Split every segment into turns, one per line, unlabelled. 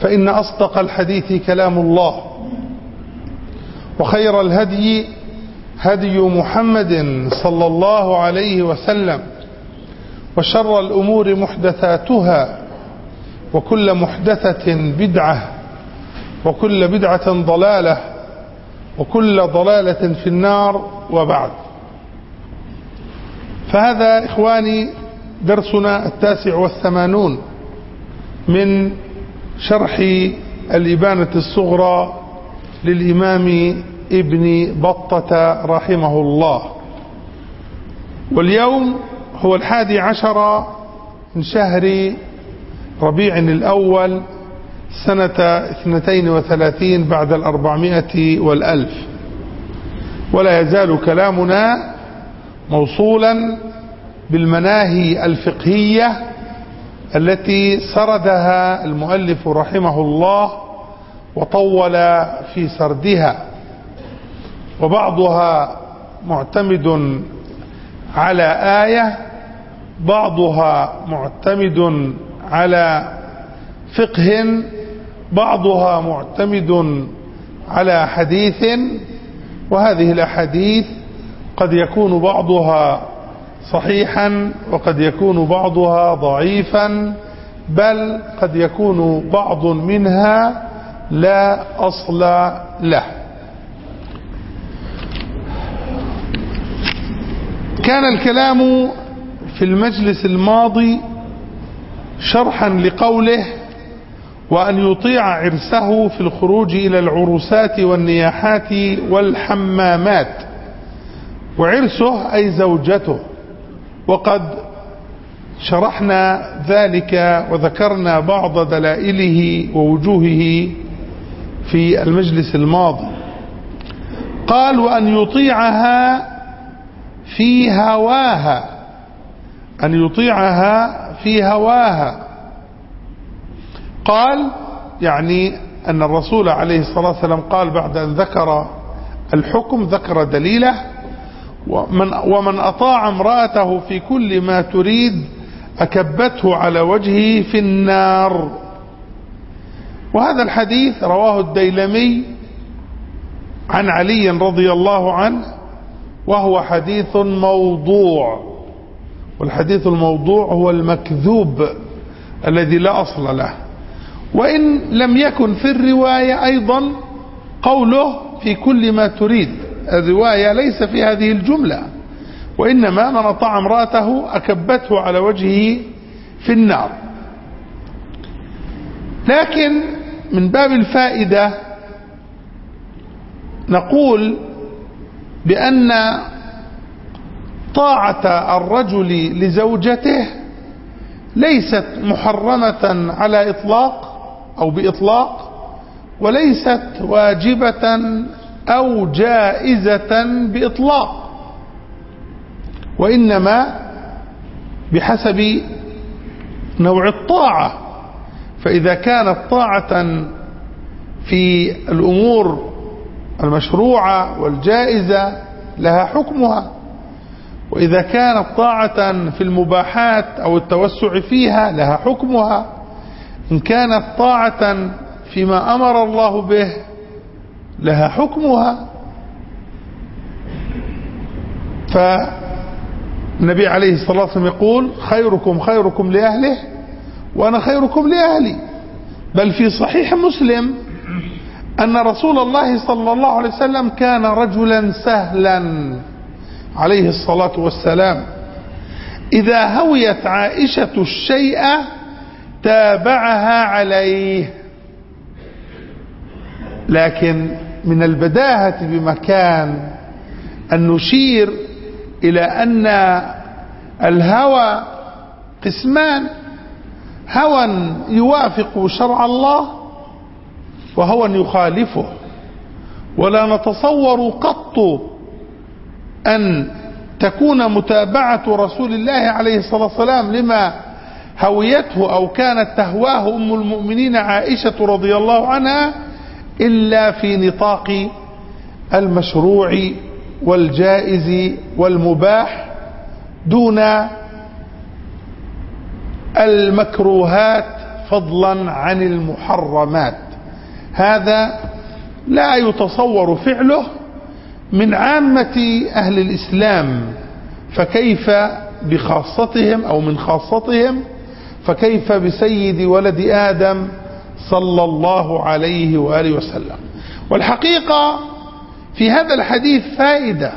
فإن أصدق الحديث كلام الله وخير الهدي هدي محمد صلى الله عليه وسلم وشر الأمور محدثاتها وكل محدثة بدعة وكل بدعة ضلالة وكل ضلالة في النار وبعد. فهذا إخواني درسنا التاسع والثمانون من شرح الإبانة الصغرى للإمام ابن بطة رحمه الله. واليوم هو الحادي عشر من شهر ربيع الأول سنة اثنتين وثلاثين بعد الأربعمائة والألف. ولا يزال كلامنا موصولا بالمناهي الفقهية التي سردها المؤلف رحمه الله وطول في سردها وبعضها معتمد على آية بعضها معتمد على فقه بعضها معتمد على حديث وهذه الأحاديث قد يكون بعضها صحيحا وقد يكون بعضها ضعيفا بل قد يكون بعض منها لا أصل له. كان الكلام في المجلس الماضي شرحا لقوله وأن يطيع عرسه في الخروج إلى العروسات والنياحات والحمامات وعرسه أي زوجته. وقد شرحنا ذلك وذكرنا بعض دلائله ووجوهه في المجلس الماضي. قال وأن يطيعها في هواها أن يطيعها في هواها. قال يعني أن الرسول عليه الصلاة والسلام قال بعد أن ذكر الحكم ذكر دليله ومن, ومن أطاع امرأته في كل ما تريد أكبته على وجهه في النار. وهذا الحديث رواه الديلمي عن علي رضي الله عنه وهو حديث موضوع. والحديث الموضوع هو المكذوب الذي لا أصل له. وإن لم يكن في الرواية أيضا قوله في كل ما تريد. الرواية ليس في هذه الجملة وإنما من أطاع امرأته أكبته على وجهه في النار. لكن من باب الفائدة نقول بأن طاعة الرجل لزوجته ليست محرمة على إطلاق أو بإطلاق وليست واجبة أو جائزة بإطلاق وإنما بحسب نوع الطاعة. فإذا كانت طاعة في الأمور المشروعة والجائزة لها حكمها وإذا كانت طاعة في المباحات أو التوسع فيها لها حكمها إن كانت طاعة فيما أمر الله به لها حكمها. فالنبي عليه الصلاة والسلام يقول خيركم خيركم لأهله وأنا خيركم لأهلي. بل في صحيح مسلم أن رسول الله صلى الله عليه وسلم كان رجلا سهلا عليه الصلاة والسلام. إذا هويت عائشة الشيء تابعها عليه. لكن من البداهة بمكان أن نشير إلى أن الهوى قسمان هوى يوافق شرع الله وهوى يخالفه. ولا نتصور قط أن تكون متابعة رسول الله عليه الصلاة والسلام لما هويته أو كانت تهواه أم المؤمنين عائشة رضي الله عنها إلا في نطاق المشروع والجائز والمباح دون المكروهات فضلا عن المحرمات. هذا لا يتصور فعله من عامة أهل الإسلام فكيف بخاصتهم أو من خاصتهم فكيف بسيد ولد آدم صلى الله عليه وآله وسلم. والحقيقة في هذا الحديث فائدة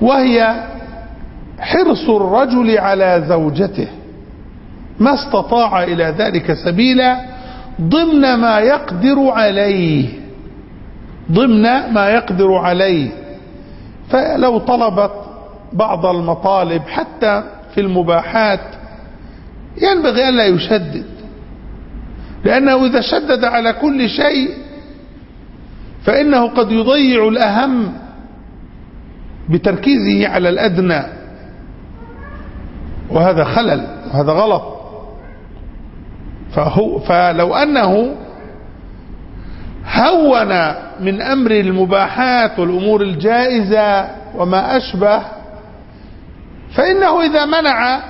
وهي حرص الرجل على زوجته. ما استطاع إلى ذلك سبيلا ضمن ما يقدر عليه ضمن ما يقدر عليه. فلو طلبت بعض المطالب حتى في المباحات ينبغي أن لا يشدد. لأنه إذا شدد على كل شيء فإنه قد يضيع الأهم بتركيزه على الأدنى. وهذا خلل وهذا غلط. فهو فلو أنه هون من أمر المباحات والأمور الجائزة وما أشبه فإنه إذا منع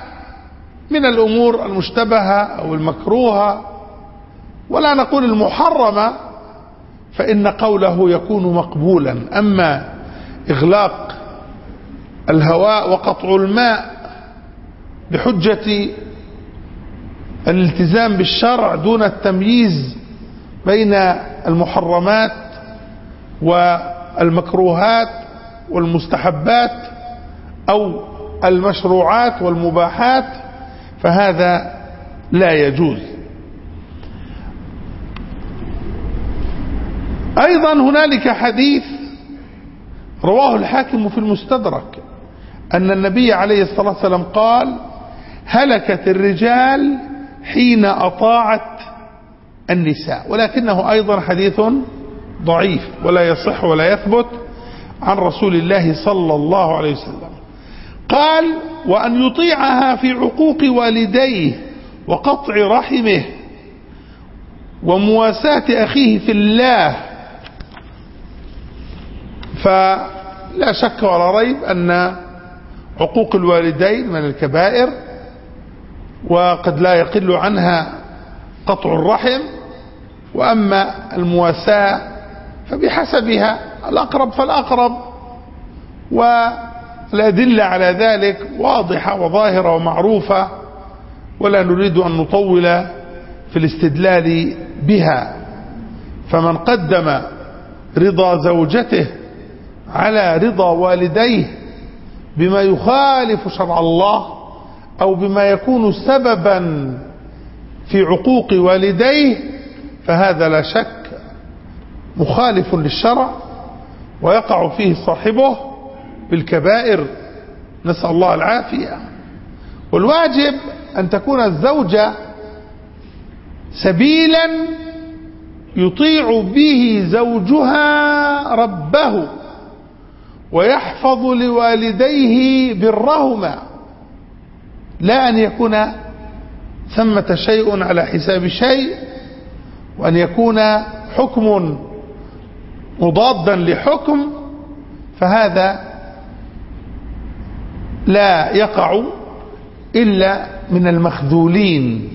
من الأمور المشتبهة أو المكروهة ولا نقول المحرمة فإن قوله يكون مقبولا. أما إغلاق الهواء وقطع الماء بحجة الالتزام بالشرع دون التمييز بين المحرمات والمكروهات والمستحبات أو المشروعات والمباحات فهذا لا يجوز. أيضا هنالك حديث رواه الحاكم في المستدرك أن النبي عليه الصلاة والسلام قال هلكت الرجال حين أطاعت النساء. ولكنه أيضا حديث ضعيف ولا يصح ولا يثبت عن رسول الله صلى الله عليه وسلم. قال وأن يطيعها في عقوق والديه وقطع رحمه ومواساة أخيه في الله فلا شك ولا ريب أن عقوق الوالدين من الكبائر وقد لا يقل عنها قطع الرحم وأما المواساة فبحسبها الأقرب فالأقرب والأدلة على ذلك واضحة وظاهرة ومعروفة ولا نريد أن نطول في الاستدلال بها. فمن قدم رضا زوجته على رضا والديه بما يخالف شرع الله أو بما يكون سببا في عقوق والديه فهذا لا شك مخالف للشرع ويقع فيه صاحبه بالكبائر. نسأل الله العافية. والواجب أن تكون الزوجة سبيلا يطيع به زوجها ربه. ويحفظ لوالديه برهما لا أن يكون ثمة شيء على حساب شيء وأن يكون حكم مضادا لحكم فهذا لا يقع إلا من المخذولين.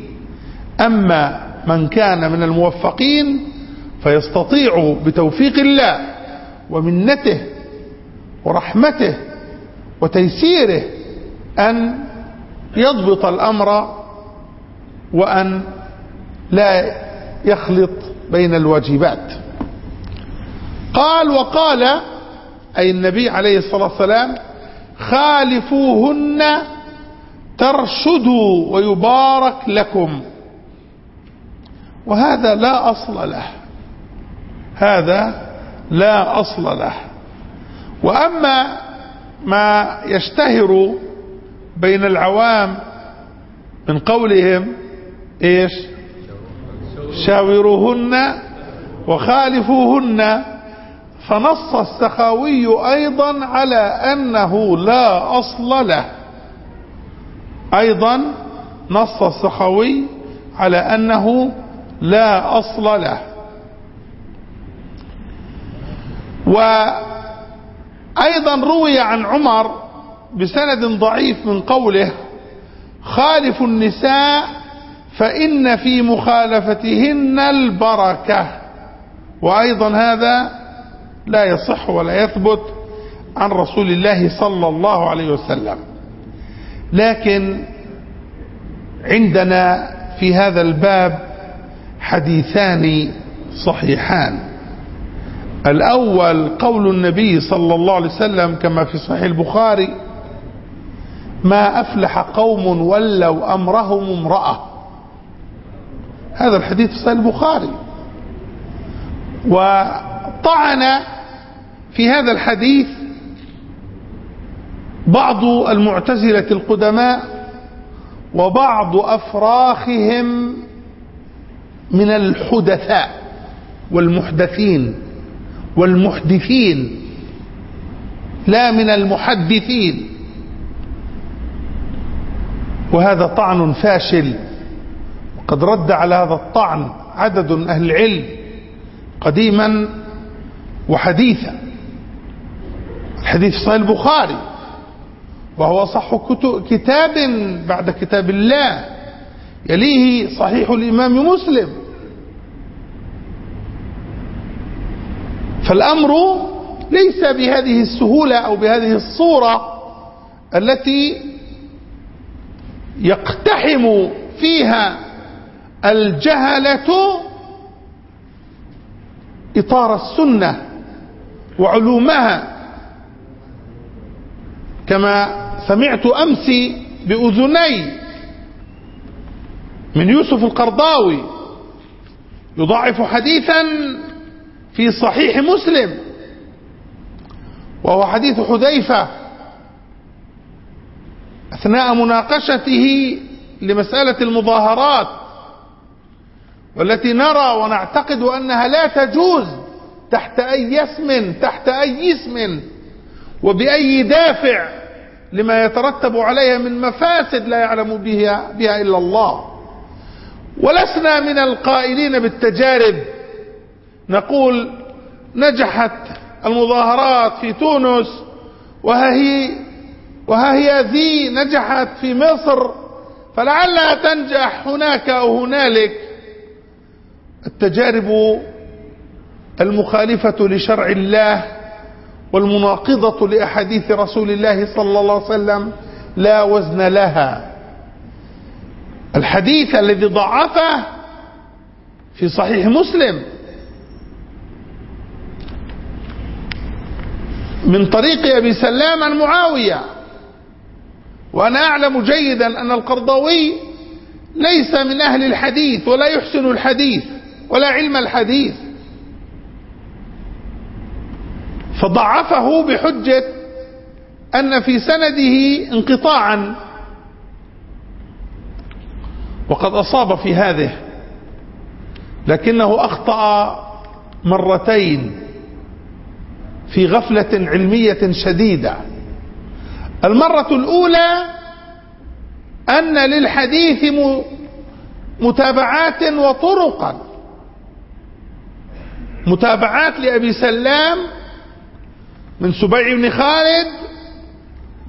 أما من كان من الموفقين فيستطيع بتوفيق الله ومنته ورحمته وتيسيره أن يضبط الأمر وأن لا يخلط بين الواجبات. قال وقال أي النبي عليه الصلاة والسلام خالفوهن ترشدوا ويبارك لكم. وهذا لا أصل له. هذا لا أصل له. وأما ما يشتهر بين العوام من قولهم إيش؟ شاوروهن وخالفوهن. فنص السخاوي أيضا على أنه لا أصل له. أيضا نص السخاوي على أنه لا أصل له. وأيضا روي عن عمر بسند ضعيف من قوله خالف النساء فإن في مخالفتهن البركة. وأيضا هذا لا يصح ولا يثبت عن رسول الله صلى الله عليه وسلم. لكن عندنا في هذا الباب حديثان صحيحان. الأول قول النبي صلى الله عليه وسلم كما في صحيح البخاري ما أفلح قوم ولوا أمرهم امرأة. هذا الحديث في صحيح البخاري. وطعن في هذا الحديث بعض المعتزلة القدماء وبعض أفراخهم من الحدثاء والمحدثين. والمحدثين لا من المحدثين. وهذا طعن فاشل. وقد رد على هذا الطعن عدد أهل العلم قديما وحديثا. الحديث صحيح البخاري وهو صح كتاب بعد كتاب الله يليه صحيح الإمام مسلم. فالأمر ليس بهذه السهولة أو بهذه الصورة التي يقتحم فيها الجهلة إطار السنة وعلومها. كما سمعت أمس بأذني من يوسف القرضاوي يضعف حديثا في صحيح مسلم. وهو حديث حذيفة. أثناء مناقشته لمسألة المظاهرات والتي نرى ونعتقد أنها لا تجوز تحت أي اسم تحت أي اسم وبأي دافع لما يترتب عليها من مفاسد لا يعلم بها, بها إلا الله. ولسنا من القائلين بالتجارب نقول نجحت المظاهرات في تونس وها هي وها هي ذي نجحت في مصر فلعلها تنجح هناك أو هنالك. التجارب المخالفة لشرع الله والمناقضة لأحاديث رسول الله صلى الله عليه وسلم لا وزن لها. الحديث الذي ضعفه في صحيح مسلم من طريق أبي سلام عن معاوية وأنا أعلم جيدا أن القرضاوي ليس من أهل الحديث ولا يحسن الحديث ولا علم الحديث. فضعفه بحجة أن في سنده انقطاعا. وقد أصاب في هذه لكنه أخطأ مرتين. في غفلة علمية شديدة. المرة الأولى أن للحديث متابعات وطرقا. متابعات لأبي سلام من سبيع بن خالد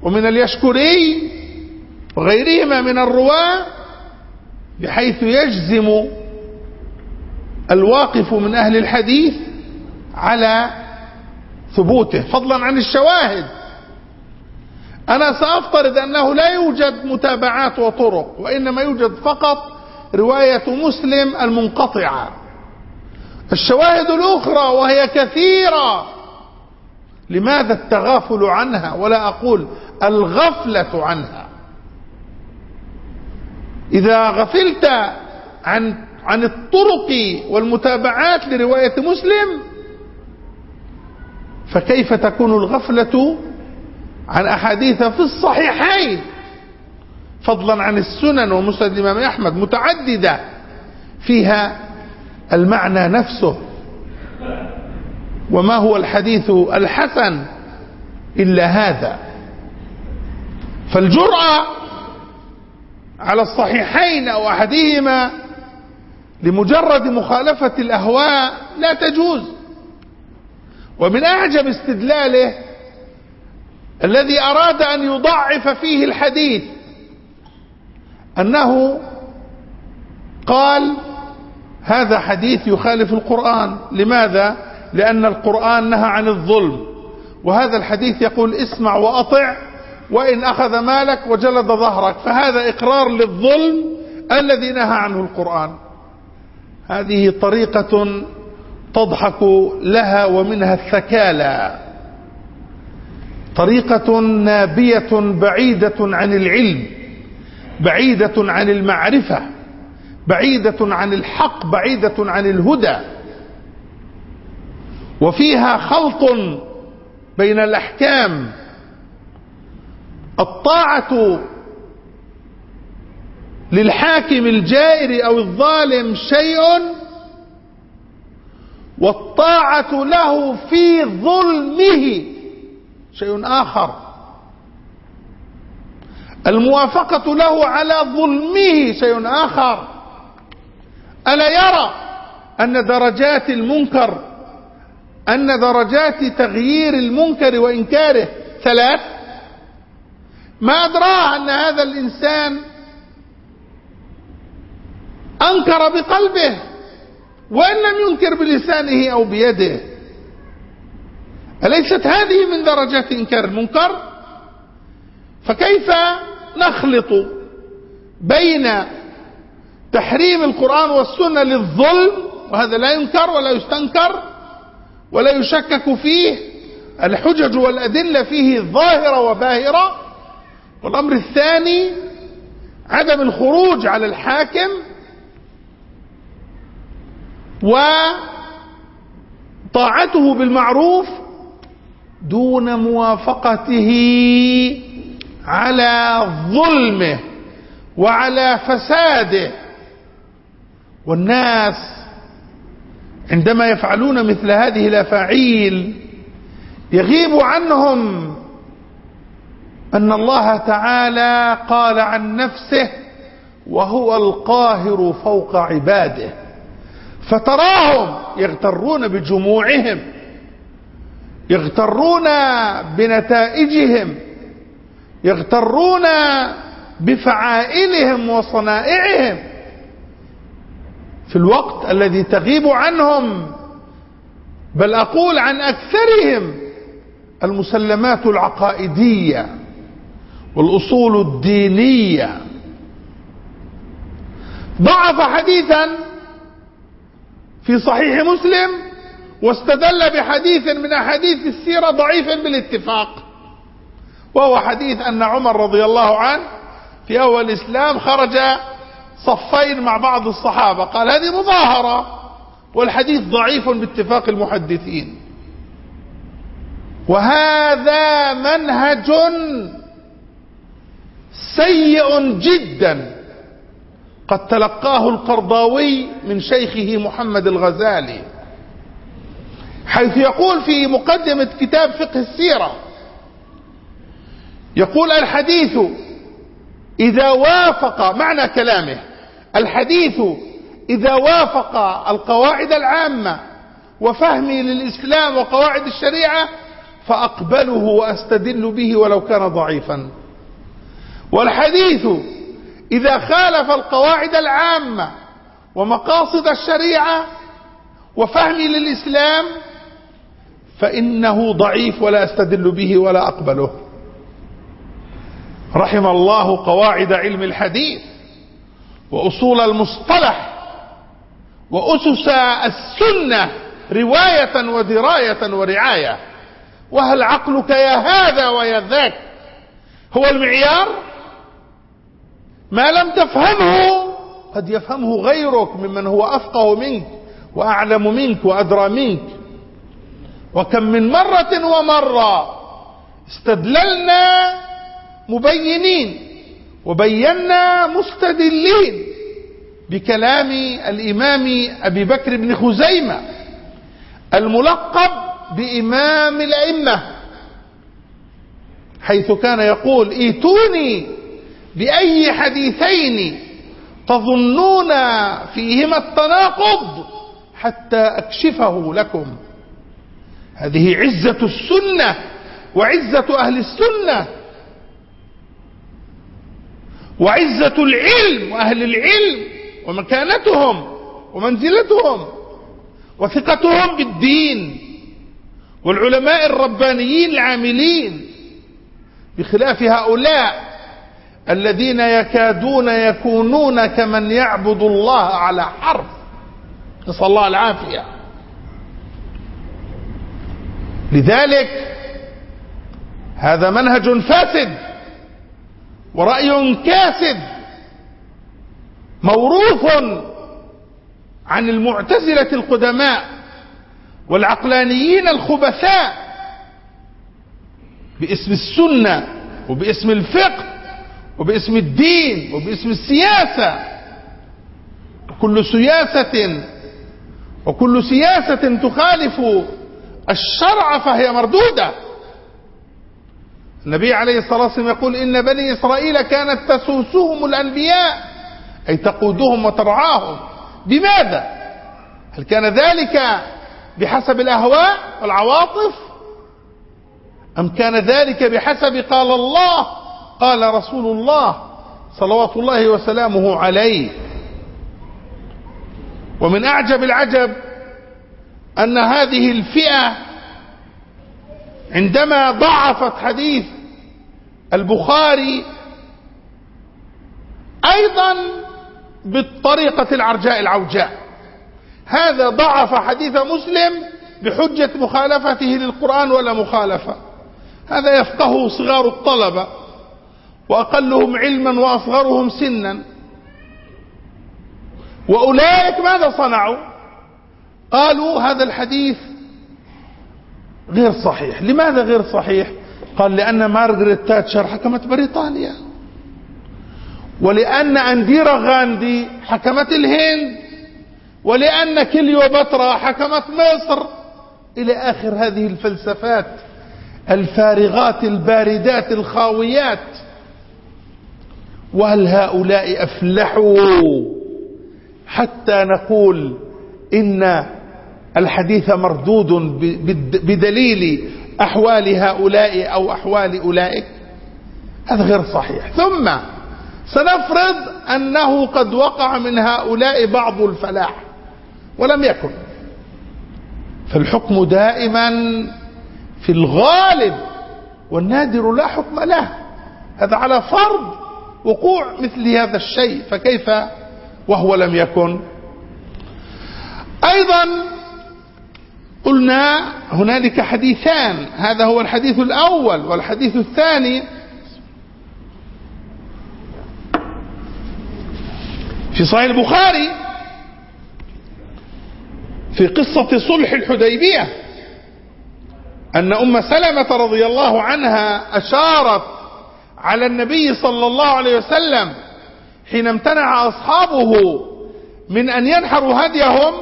ومن اليشكري وغيرهما من الرواة بحيث يجزم الواقف من أهل الحديث على ثبوته فضلا عن الشواهد. أنا سأفترض أنه لا يوجد متابعات وطرق وإنما يوجد فقط رواية مسلم المنقطعة. الشواهد الأخرى وهي كثيرة. لماذا التغافل عنها؟ ولا أقول الغفلة عنها. إذا غفلت عن عن الطرق والمتابعات لرواية مسلم فكيف تكون الغفلة عن أحاديث في الصحيحين؟ فضلا عن السنن ومسند الإمام أحمد متعددة. فيها المعنى نفسه. وما هو الحديث الحسن إلا هذا. فالجرأة على الصحيحين أو أحدهما لمجرد مخالفة الأهواء لا تجوز. ومن أعجب استدلاله الذي أراد أن يضعف فيه الحديث أنه قال هذا حديث يخالف القرآن لماذا؟ لأن القرآن نهى عن الظلم وهذا الحديث يقول اسمع وأطع وإن أخذ مالك وجلد ظهرك فهذا إقرار للظلم الذي نهى عنه القرآن هذه طريقة تضحك لها ومنها الثكالى. طريقة نابية بعيدة عن العلم بعيدة عن المعرفة بعيدة عن الحق بعيدة عن الهدى. وفيها خلط بين الأحكام. الطاعة للحاكم الجائر أو الظالم شيء والطاعة له في ظلمه. شيء آخر. الموافقة له على ظلمه. شيء آخر. ألا يرى أن درجات المنكر أن درجات تغيير المنكر وإنكاره ثلاث. ما أدراه أن هذا الإنسان أنكر بقلبه. وإن لم ينكر بلسانه أو بيده. أليست هذه من درجات إنكار المنكر؟ فكيف نخلط بين تحريم القرآن والسنة للظلم وهذا لا ينكر ولا يستنكر ولا يشكك فيه الحجج والأدلة فيه ظاهرة وباهرة؟ والأمر الثاني عدم الخروج على الحاكم وطاعته بالمعروف دون موافقته على ظلمه وعلى فساده. والناس عندما يفعلون مثل هذه الأفاعيل يغيب عنهم أن الله تعالى قال عن نفسه وهو القاهر فوق عباده. فتراهم يغترون بجموعهم يغترون بنتائجهم يغترون بفعائلهم وصنائعهم. في الوقت الذي تغيب عنهم بل أقول عن أكثرهم المسلمات العقائدية والأصول الدينية. ضعف حديثا في صحيح مسلم واستدل بحديث من أحاديث السيرة ضعيف بالاتفاق. وهو حديث أن عمر رضي الله عنه في أول الإسلام خرج صفين مع بعض الصحابة. قال هذه مظاهرة والحديث ضعيف باتفاق المحدثين. وهذا منهج سيء جدا. قد تلقاه القرضاوي من شيخه محمد الغزالي حيث يقول في مقدمة كتاب فقه السيرة يقول الحديث إذا وافق معنى كلامه الحديث إذا وافق القواعد العامة وفهمي للإسلام وقواعد الشريعة فأقبله وأستدل به ولو كان ضعيفا. والحديث إذا خالف القواعد العامة ومقاصد الشريعة وفهمي للإسلام فإنه ضعيف ولا أستدل به ولا أقبله. رحم الله قواعد علم الحديث وأصول المصطلح وأسس السنة رواية ودراية ورعاية. وهل عقلك يا هذا ويا ذاك هو المعيار؟ ما لم تفهمه قد يفهمه غيرك ممن هو أفقه منك وأعلم منك وأدرى منك. وكم من مرة ومرة استدللنا مبينين وبينا مستدلين بكلام الإمام أبي بكر بن خزيمة الملقب بإمام الأئمة حيث كان يقول إيتوني بأي حديثين تظنون فيهما التناقض حتى أكشفه لكم. هذه عزة السنة وعزة أهل السنة وعزة العلم وأهل العلم ومكانتهم ومنزلتهم وثقتهم بالدين والعلماء الربانيين العاملين بخلاف هؤلاء الذين يكادون يكونون كمن يعبد الله على حرف. نسأل الله العافية. لذلك هذا منهج فاسد ورأي كاسد موروث عن المعتزلة القدماء والعقلانيين الخبثاء باسم السنة وباسم الفقه وباسم الدين وباسم السياسة. كل سياسة وكل سياسة تخالف الشرع فهي مردودة. النبي عليه الصلاة والسلام يقول إن بني إسرائيل كانت تسوسهم الأنبياء أي تقودهم وترعاهم. بماذا؟ هل كان ذلك بحسب الأهواء والعواطف؟ أم كان ذلك بحسب قال الله قال رسول الله صلوات الله وسلامه عليه. ومن أعجب العجب أن هذه الفئة عندما ضعفت حديث البخاري أيضا بالطريقة العرجاء العوجاء. هذا ضعف حديث مسلم بحجة مخالفته للقرآن ولا مخالفة. هذا يفقه صغار الطلبة. وأقلهم علما وأصغرهم سنا. وأولئك ماذا صنعوا؟ قالوا هذا الحديث غير صحيح. لماذا غير صحيح؟ قال لأن مارغريت تاتشر حكمت بريطانيا. ولأن أنديرا غاندي حكمت الهند. ولأن كليوباترا حكمت مصر. إلى آخر هذه الفلسفات الفارغات الباردات الخاويات. وهل هؤلاء أفلحوا حتى نقول إن الحديث مردود بدليل أحوال هؤلاء أو أحوال أولئك؟ هذا غير صحيح. ثم سنفرض أنه قد وقع من هؤلاء بعض الفلاح ولم يكن. فالحكم دائما في الغالب والنادر لا حكم له. هذا على فرض. وقوع مثل هذا الشيء فكيف؟ وهو لم يكن. أيضا قلنا هنالك حديثان هذا هو الحديث الأول والحديث الثاني. في صحيح البخاري في قصة صلح الحديبية أن أم سلمة رضي الله عنها أشارت على النبي صلى الله عليه وسلم حين امتنع أصحابه من أن ينحروا هديهم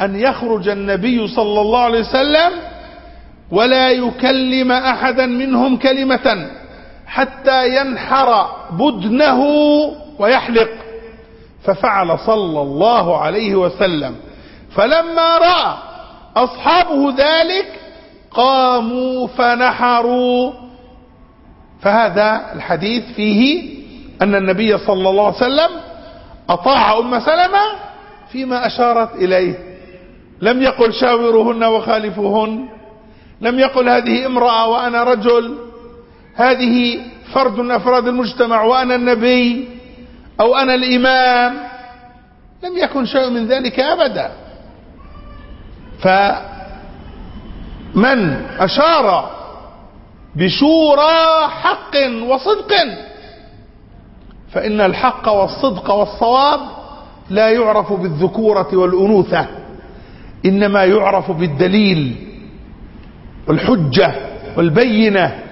أن يخرج النبي صلى الله عليه وسلم ولا يكلم أحدا منهم كلمة حتى ينحر بدنه ويحلق. ففعل صلى الله عليه وسلم. فلما رأى أصحابه ذلك قاموا فنحروا فهذا الحديث فيه أن النبي صلى الله عليه وسلم أطاع أم سلمة فيما أشارت إليه. لم يقل شاوروهن وخالفوهن لم يقل هذه امرأة وأنا رجل. هذه فرد من أفراد المجتمع وأنا النبي أو أنا الإمام. لم يكن شيء من ذلك أبدا. فمن أشار بشورى حق وصدق. فإن الحق والصدق والصواب لا يعرف بالذكورة والأنوثة إنما يعرف بالدليل والحجة والبينة.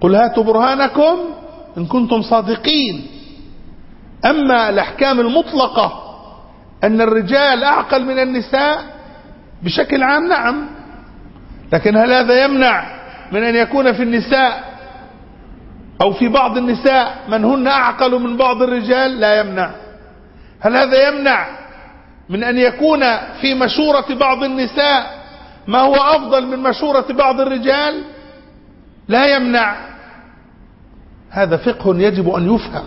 قل هاتوا برهانكم إن كنتم صادقين. أما الأحكام المطلقة أن الرجال أعقل من النساء بشكل عام نعم لكن هل هذا يمنع من أن يكون في النساء أو في بعض النساء من هن أعقل من بعض الرجال لا يمنع. هل هذا يمنع من أن يكون في مشورة بعض النساء ما هو أفضل من مشورة بعض الرجال؟ لا يمنع. هذا فقه يجب أن يفهم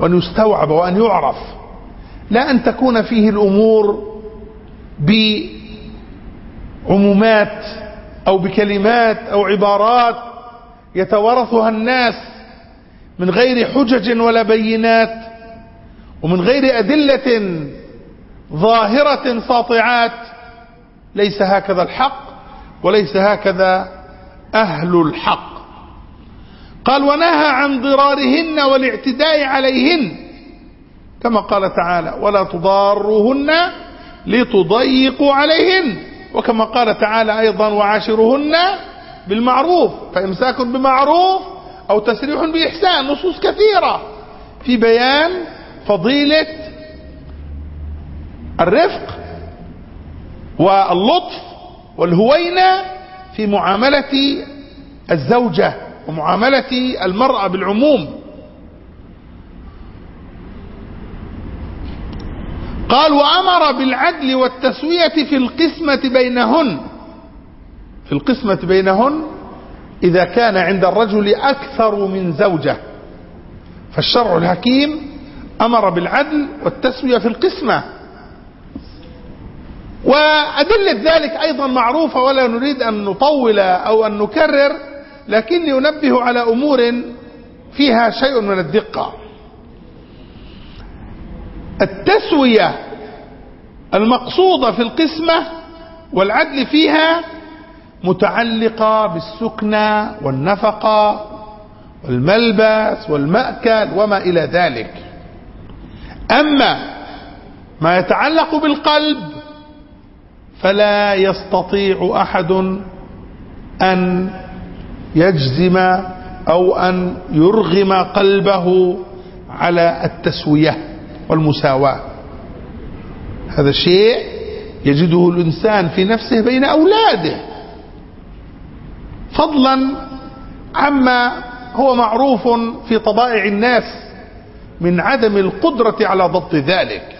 وأن يستوعب وأن يعرف. لا أن تكون فيه الأمور بعمومات أو بكلمات أو عبارات يتورثها الناس من غير حجج ولا بينات ومن غير أدلة ظاهرة ساطعات. ليس هكذا الحق وليس هكذا أهل الحق. قال ونهى عن ضرارهن والاعتداء عليهن كما قال تعالى ولا تضاروهن لتضيقوا عليهن. وكما قال تعالى أيضا وعاشرهن بالمعروف فإمساك بمعروف أو تسريح بإحسان نصوص كثيرة في بيان فضيلة الرفق واللطف والهوينة في معاملة الزوجة ومعاملة المرأة بالعموم. قال وأمر بالعدل والتسوية في القسمة بينهن. في القسمة بينهن إذا كان عند الرجل أكثر من زوجة. فالشرع الحكيم أمر بالعدل والتسوية في القسمة. وأدلة ذلك أيضا معروفة ولا نريد أن نطول أو أن نكرر لكني أنبه على أمور فيها شيء من الدقة. التسوية المقصودة في القسمة والعدل فيها متعلقة بالسكنى والنفقة والملبس والمأكل وما إلى ذلك. أما ما يتعلق بالقلب فلا يستطيع أحد أن يجزم أو أن يرغم قلبه على التسوية والمساواة. هذا شيء يجده الإنسان في نفسه بين أولاده. فضلا عما هو معروف في طبائع الناس من عدم القدرة على ضبط ذلك.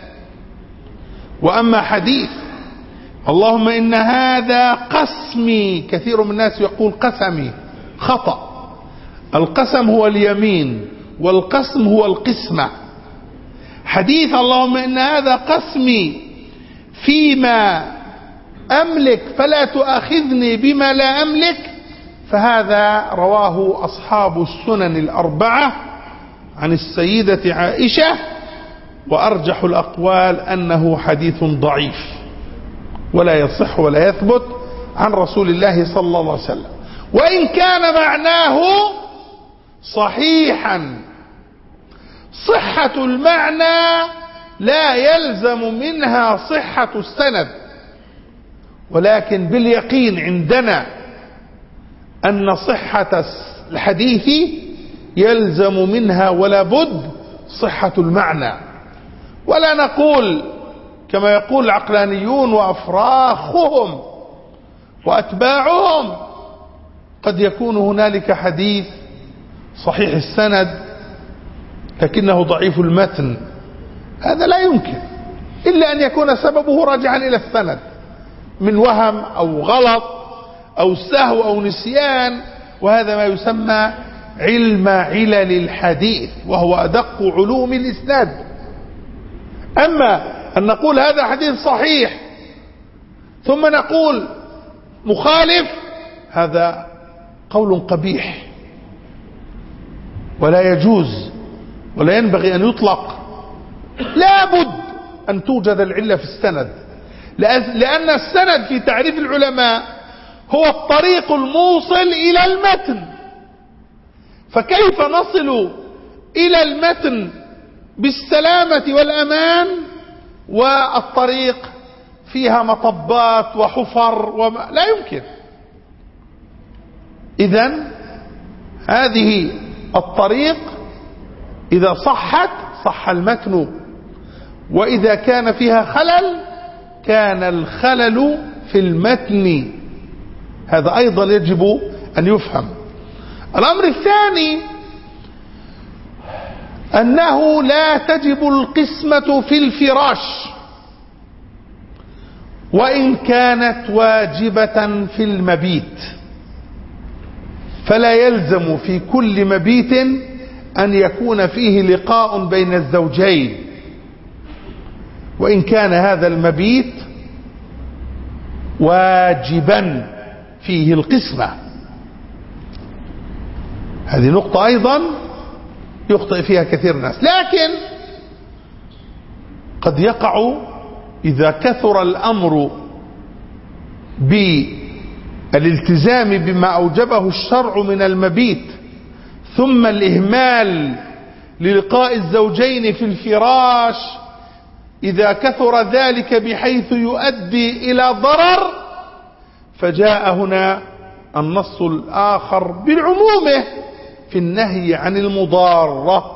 وأما حديث اللهم إن هذا قسمي كثير من الناس يقول قسمي خطأ. القسم هو اليمين والقسم هو القسمة. حديث اللهم إن هذا قسمي فيما أملك فلا تؤاخذني بما لا أملك فهذا رواه أصحاب السنن الأربعة عن السيدة عائشة وأرجح الأقوال أنه حديث ضعيف ولا يصح ولا يثبت عن رسول الله صلى الله عليه وسلم. وإن كان معناه صحيحا صحة المعنى لا يلزم منها صحة السند. ولكن باليقين عندنا أن صحة الحديث يلزم منها ولا بد صحة المعنى. ولا نقول كما يقول العقلانيون وأفراخهم وأتباعهم قد يكون هنالك حديث صحيح السند لكنه ضعيف المتن. هذا لا يمكن. إلا أن يكون سببه راجعا إلى السند من وهم أو غلط أو سهو أو نسيان. وهذا ما يسمى علم علل الحديث وهو أدق علوم الإسناد. أما أن نقول هذا حديث صحيح ثم نقول مخالف هذا قول قبيح. ولا يجوز ولا ينبغي أن يطلق. لا بد أن توجد العلة في السند. لأن السند في تعريف العلماء هو الطريق الموصل إلى المتن. فكيف نصل إلى المتن بالسلامة والأمان؟ والطريق فيها مطبات وحفر وما لا يمكن. إذا هذه الطريق إذا صحت صح المتن وإذا كان فيها خلل كان الخلل في المتن. هذا أيضا يجب أن يفهم. الأمر الثاني أنه لا تجب القسمة في الفراش. وإن كانت واجبة في المبيت. فلا يلزم في كل مبيت أن يكون فيه لقاء بين الزوجين. وإن كان هذا المبيت واجبا فيه القسمة. هذه نقطة أيضا يخطئ فيها كثير الناس لكن قد يقع إذا كثر الأمر بالالتزام بما أوجبه الشرع من المبيت ثم الإهمال للقاء الزوجين في الفراش إذا كثر ذلك بحيث يؤدي إلى ضرر فجاء هنا النص الآخر بالعمومة في النهي عن المضارة.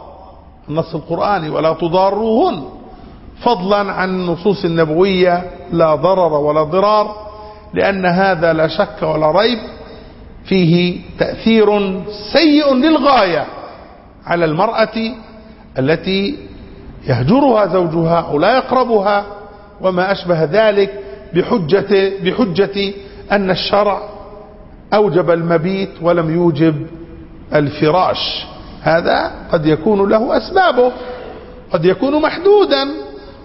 النص القرآني ولا تضاروهن. فضلا عن النصوص النبوية لا ضرر ولا ضرار لأن هذا لا شك ولا ريب. فيه تأثير سيء للغاية على المرأة التي يهجرها زوجها أو لا يقربها وما أشبه ذلك بحجة, بحجة أن الشرع أوجب المبيت ولم يوجب الفراش. هذا قد يكون له أسبابه. قد يكون محدودا.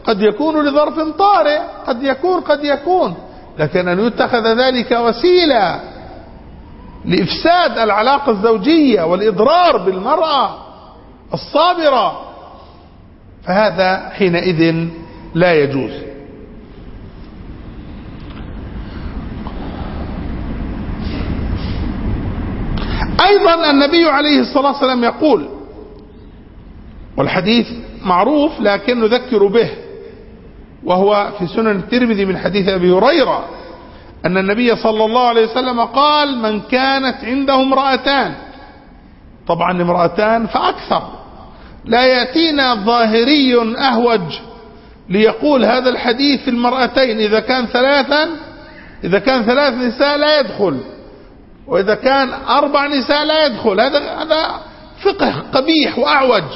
قد يكون لظرف طارئ. قد يكون قد يكون. لكن أن يتخذ ذلك وسيلة لإفساد العلاقة الزوجية والإضرار بالمرأة الصابرة فهذا حينئذ لا يجوز. أيضا النبي عليه الصلاة والسلام يقول والحديث معروف لكن نذكر به وهو في سنن الترمذي من حديث أبي هريرة أن النبي صلى الله عليه وسلم قال من كانت عنده امرأتان. طبعا امرأتان فأكثر. لا يأتينا ظاهري أهوج ليقول هذا الحديث في المرأتين إذا كان ثلاثا إذا كان ثلاث نساء لا يدخل وإذا كان أربع نساء لا يدخل هذا هذا فقه قبيح وأعوج.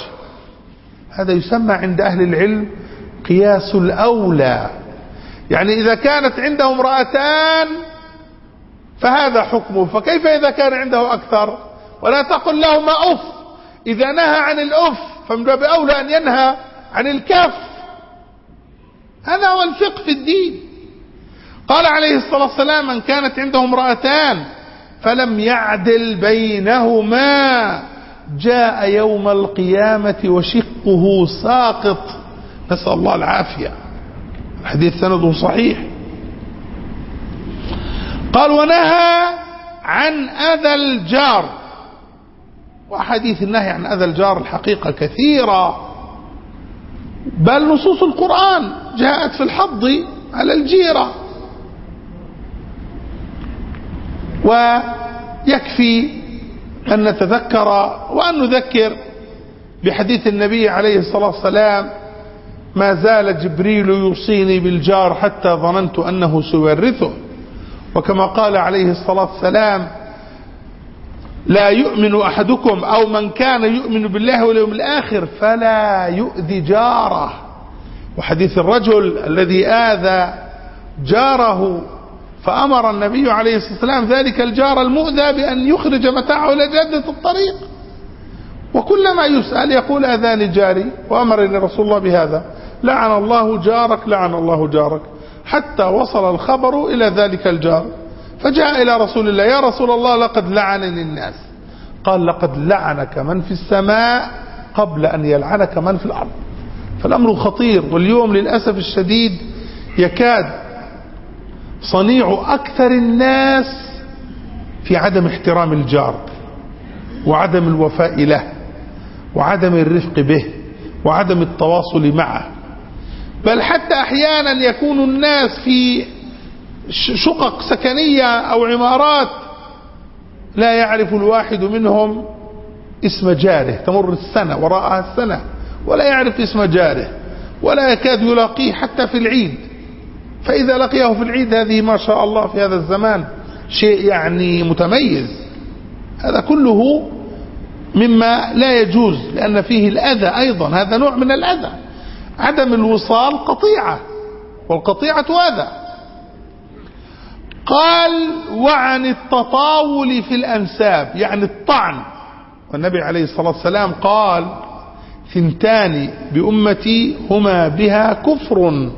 هذا يسمى عند أهل العلم قياس الأولى. يعني إذا كانت عنده امرأتان فهذا حكمه. فكيف إذا كان عنده أكثر؟ ولا تقل لهما أف. إذا نهى عن الأف فمن باب أولى أن ينهى عن الكف هذا هو الفقه في الدين. قال عليه الصلاة والسلام من كانت عنده امرأتان فلم يعدل بينهما. جاء يوم القيامة وشقه ساقط. نسأل الله العافية. الحديث سنده صحيح. قال ونهى عن أذى الجار. وحديث النهي عن أذى الجار الحقيقة كثيرة. بل نصوص القرآن جاءت في الحض على الجيرة. ويكفي أن نتذكر وأن نذكر بحديث النبي عليه الصلاة والسلام ما زال جبريل يوصيني بالجار حتى ظننت أنه سيورثه. وكما قال عليه الصلاة والسلام لا يؤمن أحدكم أو من كان يؤمن بالله واليوم الآخر فلا يؤذي جاره. وحديث الرجل الذي آذى جاره فأمر النبي عليه الصلاة والسلام ذلك الجار المؤذى بأن يخرج متاعه إلى الطريق. وكلما يسأل يقول أذاني جاري وأمرني رسول الله بهذا. لعن الله جارك لعن الله جارك. حتى وصل الخبر إلى ذلك الجار. فجاء إلى رسول الله يا رسول الله لقد لعنني الناس. قال لقد لعنك من في السماء قبل أن يلعنك من في الأرض. فالأمر خطير واليوم للأسف الشديد يكاد صنيع أكثر الناس في عدم احترام الجار وعدم الوفاء له وعدم الرفق به وعدم التواصل معه. بل حتى أحيانا يكون الناس في شقق سكنية أو عمارات لا يعرف الواحد منهم اسم جاره تمر السنة وراءها السنة ولا يعرف اسم جاره ولا يكاد يلاقيه حتى في العيد. فإذا لقيه في العيد هذه ما شاء الله في هذا الزمان شيء يعني متميز. هذا كله مما لا يجوز لأن فيه الأذى أيضا هذا نوع من الأذى. عدم الوصال قطيعة والقطيعة أذى. قال وعن التطاول في الأنساب يعني الطعن. والنبي عليه الصلاة والسلام قال ثنتان بأمتي هما بها كفر.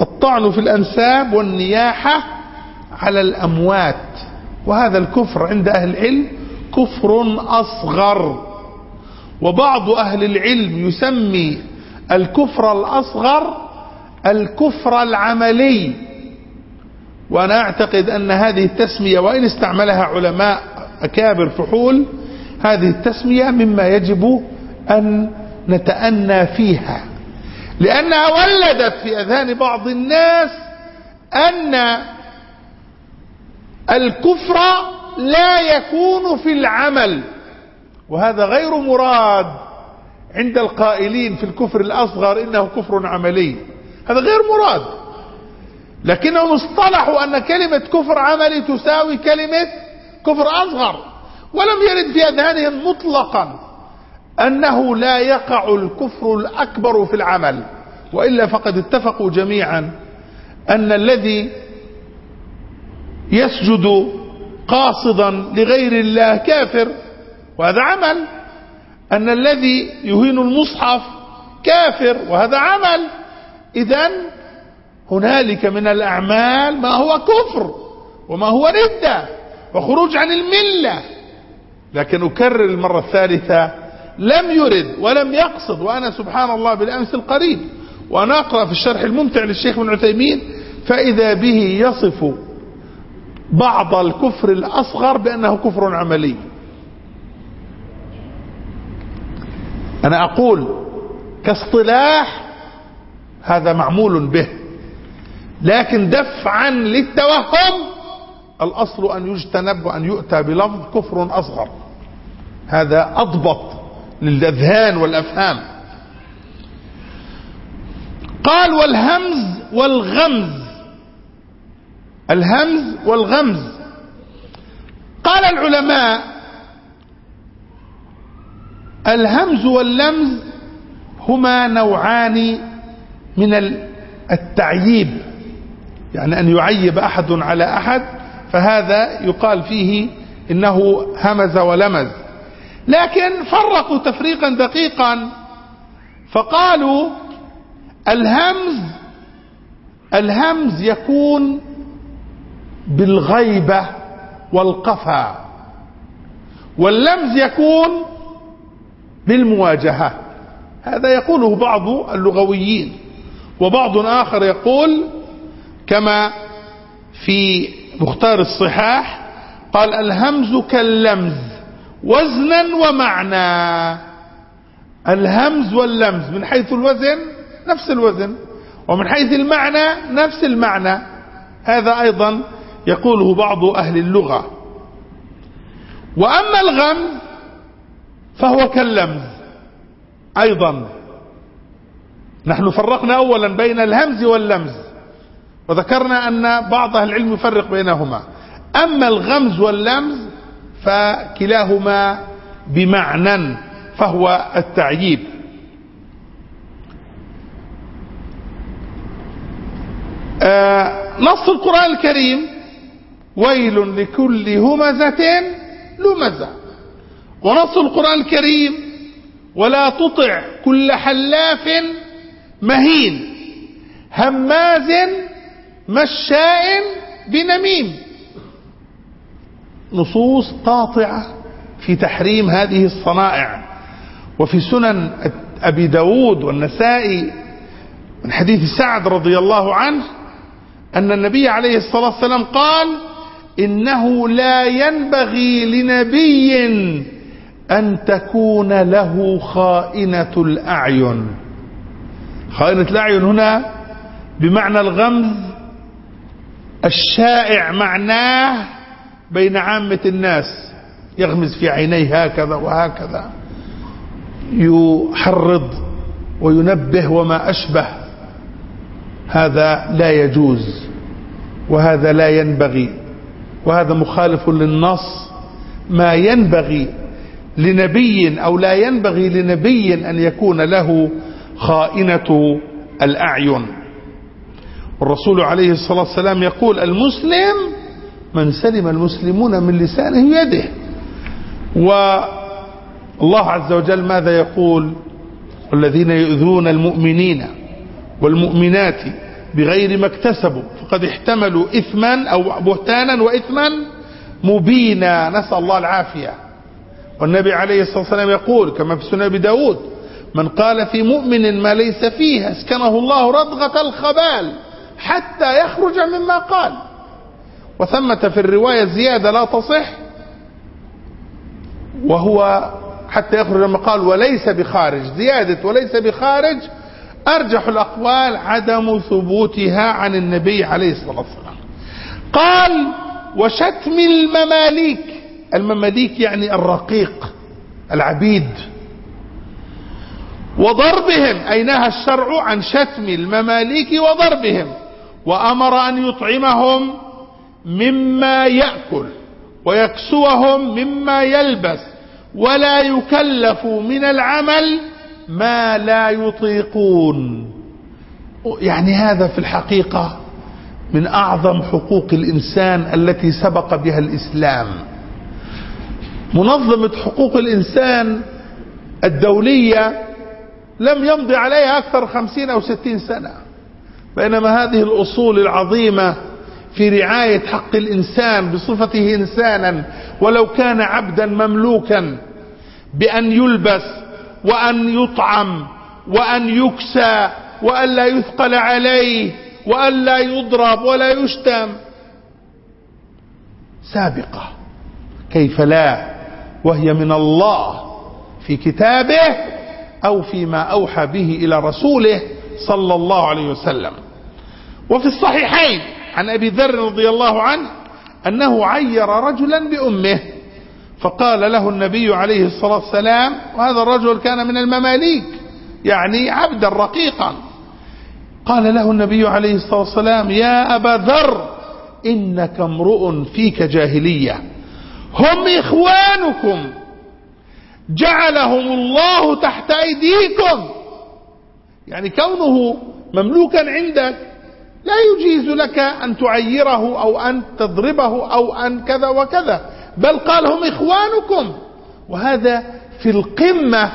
الطعن في الأنساب والنياحة على الأموات. وهذا الكفر عند أهل العلم كفر أصغر. وبعض أهل العلم يسمي الكفر الأصغر الكفر العملي. وأنا أعتقد أن هذه التسمية وإن استعملها علماء أكابر فحول هذه التسمية مما يجب أن نتأنى فيها. لأنها ولدت في أذهان بعض الناس أن الكفر لا يكون في العمل وهذا غير مراد عند القائلين في الكفر الأصغر إنه كفر عملي. هذا غير مراد. لكنهم اصطلحوا أن كلمة كفر عملي تساوي كلمة كفر أصغر. ولم يرد في أذهانهم مطلقا أنه لا يقع الكفر الأكبر في العمل وإلا فقد اتفقوا جميعا أن الذي يسجد قاصدا لغير الله كافر وهذا عمل. أن الذي يهين المصحف كافر وهذا عمل. إذا هنالك من الأعمال ما هو كفر وما هو ردة وخروج عن الملة. لكن أكرر المرة الثالثة لم يرد ولم يقصد وأنا سبحان الله بالأمس القريب وأنا أقرأ في الشرح الممتع للشيخ ابن عثيمين فإذا به يصف بعض الكفر الأصغر بأنه كفر عملي. أنا أقول كاصطلاح هذا معمول به. لكن دفعا للتوهم الأصل أن يجتنب وأن يؤتى بلفظ كفر أصغر. هذا أضبط للأذهان والأفهام. قال والهمز والغمز. الهمز والغمز. قال العلماء الهمز واللمز هما نوعان من التعييب. يعني أن يعيب أحد على أحد فهذا يقال فيه إنه همز ولمز. لكن فرقوا تفريقا دقيقا فقالوا الهمز الهمز يكون بالغيبة والقفا واللمز يكون بالمواجهة. هذا يقوله بعض اللغويين وبعض آخر يقول كما في مختار الصحاح قال الهمز كاللمز وزنا ومعنى. الهمز واللمز من حيث الوزن نفس الوزن ومن حيث المعنى نفس المعنى. هذا أيضا يقوله بعض أهل اللغة. وأما الغمز فهو كاللمز أيضا. نحن فرقنا أولا بين الهمز واللمز. وذكرنا أن بعض أهل العلم يفرق بينهما. أما الغمز واللمز فكلاهما بمعنى فهو التعييب. آه نص القرآن الكريم ويل لكل همزة لمزة. ونص القرآن الكريم ولا تطع كل حلاف مهين هماز مشاء بنميم. نصوص قاطعة في تحريم هذه الصنائع. وفي سنن أبي داود والنسائي من حديث سعد رضي الله عنه أن النبي عليه الصلاة والسلام قال إنه لا ينبغي لنبي أن تكون له خائنة الأعين. خائنة الأعين هنا بمعنى الغمز الشائع معناه بين عامة الناس. يغمز في عينيه هكذا وهكذا. يحرض وينبه وما أشبه. هذا لا يجوز وهذا لا ينبغي. وهذا مخالف للنص. ما ينبغي لنبي أو لا ينبغي لنبي أن يكون له خائنة الأعين. والرسول عليه الصلاة والسلام يقول المسلم من سلم المسلمون من لسانه ويده. والله عز وجل ماذا يقول؟ والذين يؤذون المؤمنين والمؤمنات بغير ما اكتسبوا فقد احتملوا إثما أو بهتانا وإثما مبينا. نسأل الله العافية. والنبي عليه الصلاة والسلام يقول كما في سنة أبي داود من قال في مؤمن ما ليس فيه أسكنه الله ردغة الخبال. حتى يخرج مما قال. وثمة في الرواية زيادة لا تصح. وهو حتى يخرج مما قال وليس بخارج. زيادة وليس بخارج أرجح الأقوال عدم ثبوتها عن النبي عليه الصلاة والسلام. قال وشتم المماليك. المماليك يعني الرقيق العبيد. وضربهم أي نهى الشرع عن شتم المماليك وضربهم. وأمر أن يطعمهم مما يأكل ويكسوهم مما يلبس ولا يكلف من العمل ما لا يطيقون. يعني هذا في الحقيقة من أعظم حقوق الإنسان التي سبق بها الإسلام. منظمة حقوق الإنسان الدولية لم يمضي عليها أكثر خمسين أو ستين سنة. بينما هذه الأصول العظيمة في رعاية حق الإنسان بصفته إنسانا ولو كان عبدا مملوكا بأن يلبس وأن يطعم وأن يكسى وأن لا يثقل عليه وأن لا يضرب ولا يشتم. سابقة. كيف لا؟ وهي من الله في كتابه أو فيما أوحى به إلى رسوله صلى الله عليه وسلم. وفي الصحيحين عن أبي ذر رضي الله عنه أنه عير رجلا بأمه فقال له النبي عليه الصلاة والسلام وهذا الرجل كان من المماليك يعني عبدا رقيقا. قال له النبي عليه الصلاة والسلام يا أبا ذر إنك امرؤ فيك جاهلية. هم إخوانكم. جعلهم الله تحت أيديكم. يعني كونه مملوكا عندك لا يجيز لك أن تعيره أو أن تضربه أو أن كذا وكذا. بل قال هم إخوانكم. وهذا في القمة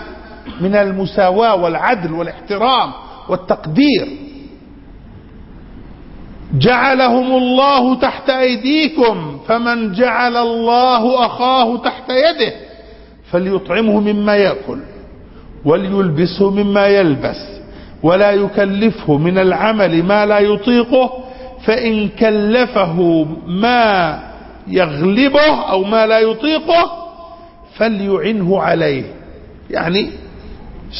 من المساواة والعدل والاحترام والتقدير. جعلهم الله تحت أيديكم. فمن جعل الله أخاه تحت يده فليطعمه مما يأكل وليلبسه مما يلبس. ولا يكلفه من العمل ما لا يطيقه فإن كلفه ما يغلبه أو ما لا يطيقه فليعنه عليه. يعني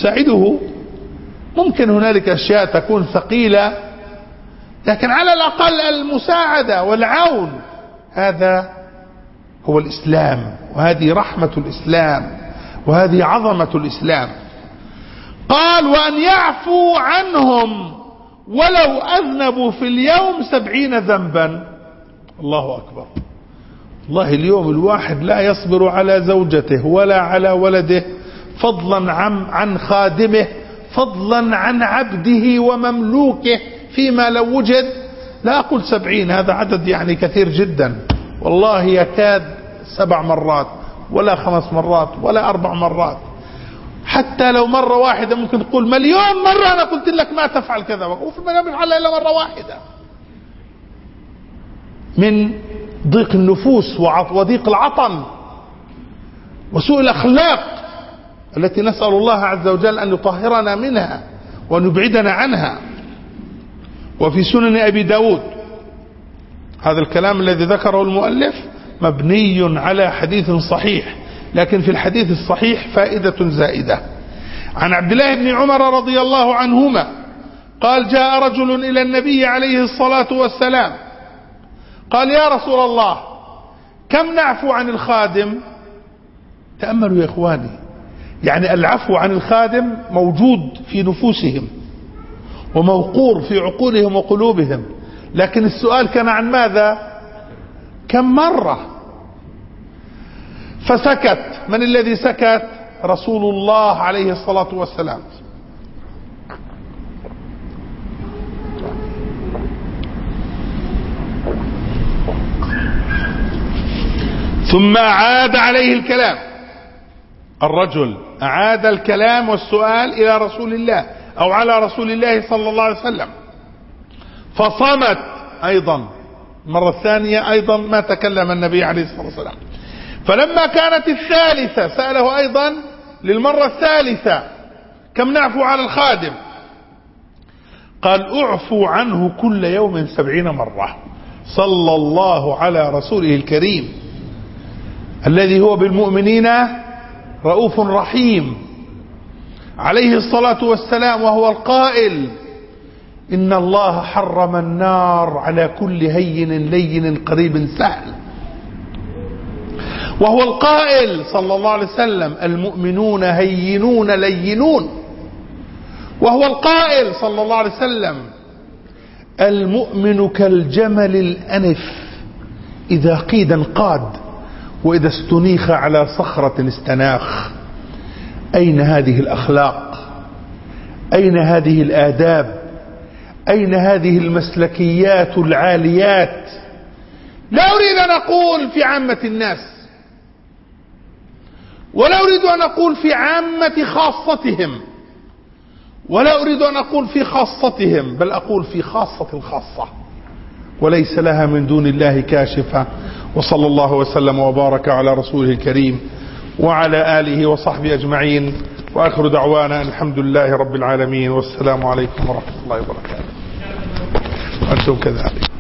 ساعده ممكن هنالك أشياء تكون ثقيلة لكن على الأقل المساعدة والعون هذا هو الإسلام وهذه رحمة الإسلام وهذه عظمة الإسلام. قال وأن يعفو عنهم ولو أذنبوا في اليوم سبعين ذنبا. الله أكبر. والله اليوم الواحد لا يصبر على زوجته ولا على ولده فضلا عن, عن خادمه فضلا عن عبده ومملوكه فيما لو وجد. لا أقول سبعين هذا عدد يعني كثير جدا. والله يكاد سبع مرات ولا خمس مرات ولا أربع مرات. حتى لو مرة واحدة ممكن تقول مليون مرة أنا قلت لك ما تفعل كذا. وفي ما يفعل إلا مرة واحدة. من ضيق النفوس وضيق العطن وسوء الأخلاق التي نسأل الله عز وجل أن يطهرنا منها وأن يبعدنا عنها. وفي سنن أبي داود هذا الكلام الذي ذكره المؤلف مبني على حديث صحيح. لكن في الحديث الصحيح فائدة زائدة. عن عبد الله بن عمر رضي الله عنهما قال جاء رجل إلى النبي عليه الصلاة والسلام قال يا رسول الله كم نعفو عن الخادم؟ تأملوا يا إخواني يعني العفو عن الخادم موجود في نفوسهم وموقور في عقولهم وقلوبهم لكن السؤال كان عن ماذا؟ كم مرة فسكت. من الذي سكت؟ رسول الله عليه الصلاة والسلام. ثم أعاد عليه الكلام. الرجل أعاد الكلام والسؤال إلى رسول الله أو على رسول الله صلى الله عليه وسلم. فصمت أيضا. المرة الثانية أيضا ما تكلم النبي عليه الصلاة والسلام. فلما كانت الثالثة سأله أيضا للمرة الثالثة كم نعفو على الخادم؟ قال أعفو عنه كل يوم سبعين مرة. صلى الله على رسوله الكريم. الذي هو بالمؤمنين رؤوف رحيم. عليه الصلاة والسلام وهو القائل إن الله حرم النار على كل هين لين قريب سهل. وهو القائل صلى الله عليه وسلم المؤمنون هينون لينون. وهو القائل صلى الله عليه وسلم المؤمن كالجمل الأنف إذا قيد انقاد وإذا استنيخ على صخرة استناخ. أين هذه الأخلاق؟ أين هذه الآداب؟ أين هذه المسلكيات العاليات؟ لا أريد أن أقول في عامة الناس ولا أريد أن أقول في عامة خاصتهم. ولا أريد أن أقول في خاصتهم بل أقول في خاصة الخاصة وليس لها من دون الله كاشفة. وصلى الله وسلم وبارك على رسوله الكريم وعلى آله وصحبه أجمعين. وآخر دعوانا الحمد لله رب العالمين. والسلام عليكم ورحمة الله وبركاته. وأنتم كذلك.